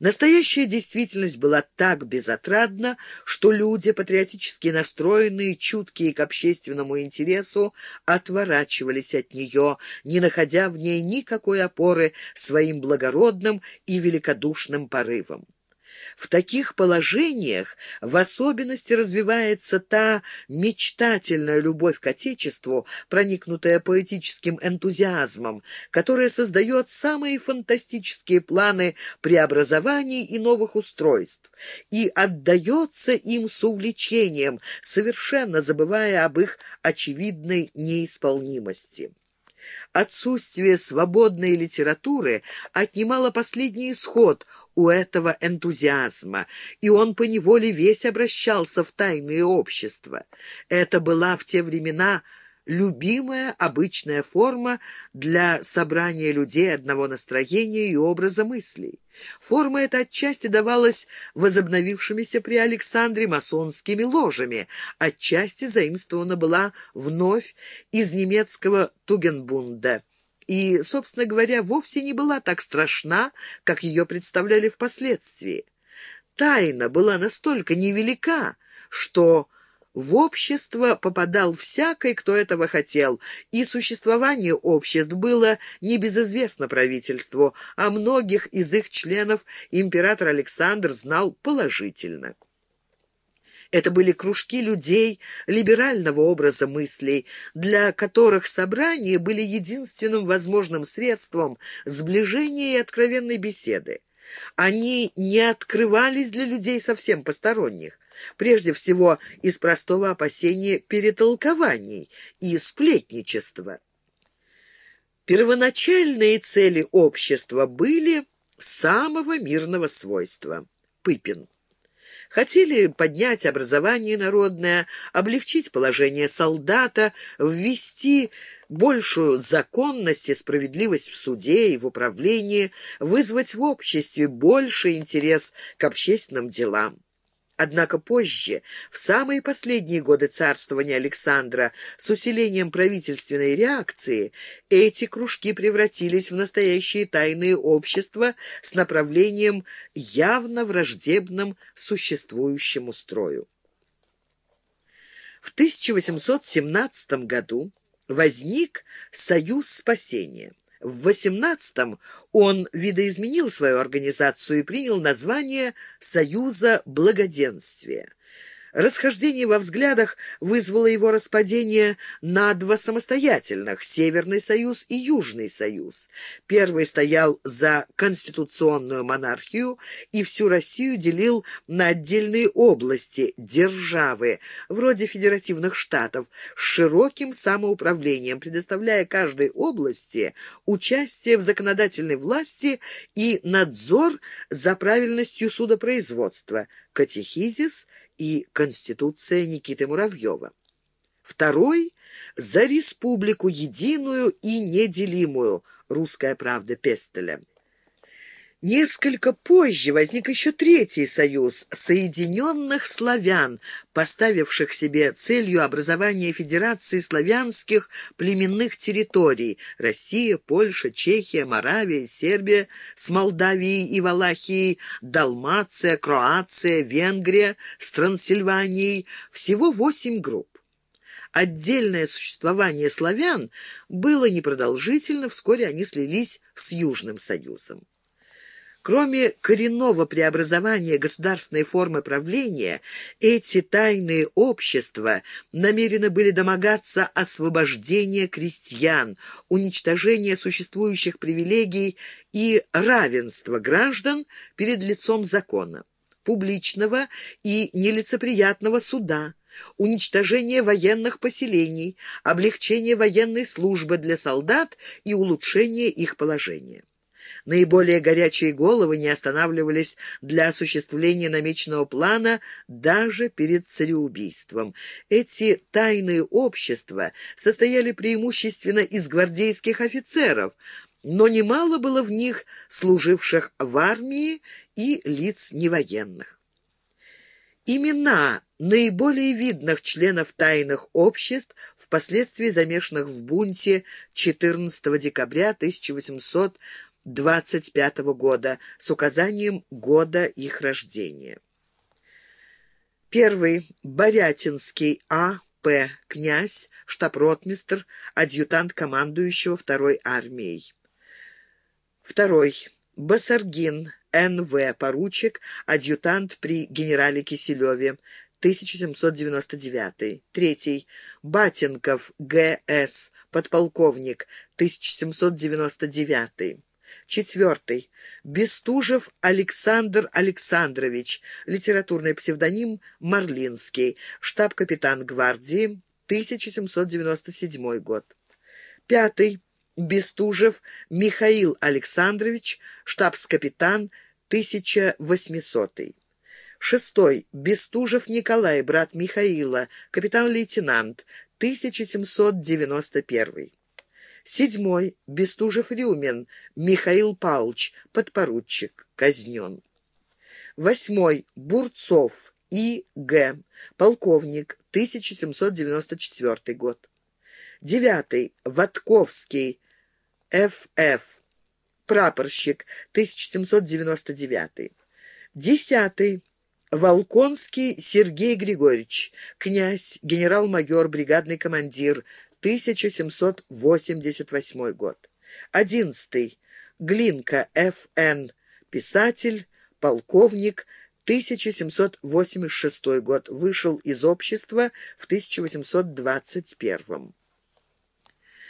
Настоящая действительность была так безотрадна, что люди, патриотически настроенные, чуткие к общественному интересу, отворачивались от нее, не находя в ней никакой опоры своим благородным и великодушным порывом. В таких положениях в особенности развивается та мечтательная любовь к Отечеству, проникнутая поэтическим энтузиазмом, которая создает самые фантастические планы преобразований и новых устройств и отдается им с увлечением, совершенно забывая об их очевидной неисполнимости. Отсутствие свободной литературы отнимало последний исход у этого энтузиазма, и он поневоле весь обращался в тайные общества. Это была в те времена любимая обычная форма для собрания людей одного настроения и образа мыслей. Форма эта отчасти давалась возобновившимися при Александре масонскими ложами, отчасти заимствована была вновь из немецкого Тугенбунда и, собственно говоря, вовсе не была так страшна, как ее представляли впоследствии. Тайна была настолько невелика, что в общество попадал всякий, кто этого хотел, и существование обществ было небезызвестно правительству, а многих из их членов император Александр знал положительно. Это были кружки людей либерального образа мыслей, для которых собрания были единственным возможным средством сближения и откровенной беседы. Они не открывались для людей совсем посторонних, прежде всего из простого опасения перетолкований и сплетничества. Первоначальные цели общества были самого мирного свойства. Пыпин хотели поднять образование народное, облегчить положение солдата, ввести большую законность и справедливость в суде и в управлении, вызвать в обществе больший интерес к общественным делам. Однако позже, в самые последние годы царствования Александра, с усилением правительственной реакции, эти кружки превратились в настоящие тайные общества с направлением явно враждебным существующему строю. В 1817 году возник Союз спасения. В 18-м он видоизменил свою организацию и принял название «Союза благоденствия». Расхождение во взглядах вызвало его распадение на два самостоятельных – Северный союз и Южный союз. Первый стоял за конституционную монархию и всю Россию делил на отдельные области – державы, вроде федеративных штатов, с широким самоуправлением, предоставляя каждой области участие в законодательной власти и надзор за правильностью судопроизводства, катехизис и Конституция Никиты Муравьева. Второй — за республику единую и неделимую, русская правда Пестеля. Несколько позже возник еще третий союз – Соединенных славян, поставивших себе целью образования Федерации славянских племенных территорий – Россия, Польша, Чехия, Моравия, Сербия с Молдавией и Валахией, Далмация, Кроация, Венгрия с Трансильванией – всего восемь групп. Отдельное существование славян было непродолжительно, вскоре они слились с Южным Союзом. Кроме коренного преобразования государственной формы правления, эти тайные общества намерены были домогаться освобождения крестьян, уничтожения существующих привилегий и равенства граждан перед лицом закона, публичного и нелицеприятного суда, уничтожение военных поселений, облегчение военной службы для солдат и улучшение их положения. Наиболее горячие головы не останавливались для осуществления намеченного плана даже перед цареубийством. Эти тайные общества состояли преимущественно из гвардейских офицеров, но немало было в них служивших в армии и лиц невоенных. Имена наиболее видных членов тайных обществ, впоследствии замешанных в бунте 14 декабря 1800 25 года с указанием года их рождения. Первый. Борятинский А. П. Князь, штаб-ротмистр, адъютант командующего второй армией. Второй. Басаргин Н.В. Поручик, адъютант при генерале Киселеве, 1799. Третий. Батенков Г.С. Подполковник, 1799. Четвертый. Бестужев Александр Александрович, литературный псевдоним Марлинский, штаб-капитан гвардии, 1797 год. Пятый. Бестужев Михаил Александрович, штабс-капитан, 1800 Шестой. Бестужев Николай, брат Михаила, капитан-лейтенант, 1791 Седьмой. Бестужев Рюмин, Михаил Павлович, подпоручик, казнен. Восьмой. Бурцов И. Г. Полковник, 1794 год. Девятый. Ватковский Ф.Ф. Прапорщик, 1799. Десятый. Волконский Сергей Григорьевич, князь, генерал-майор, бригадный командир, 1788 год. Одиннадцатый. Глинка Ф.Н. Писатель, полковник, 1786 год. Вышел из общества в 1821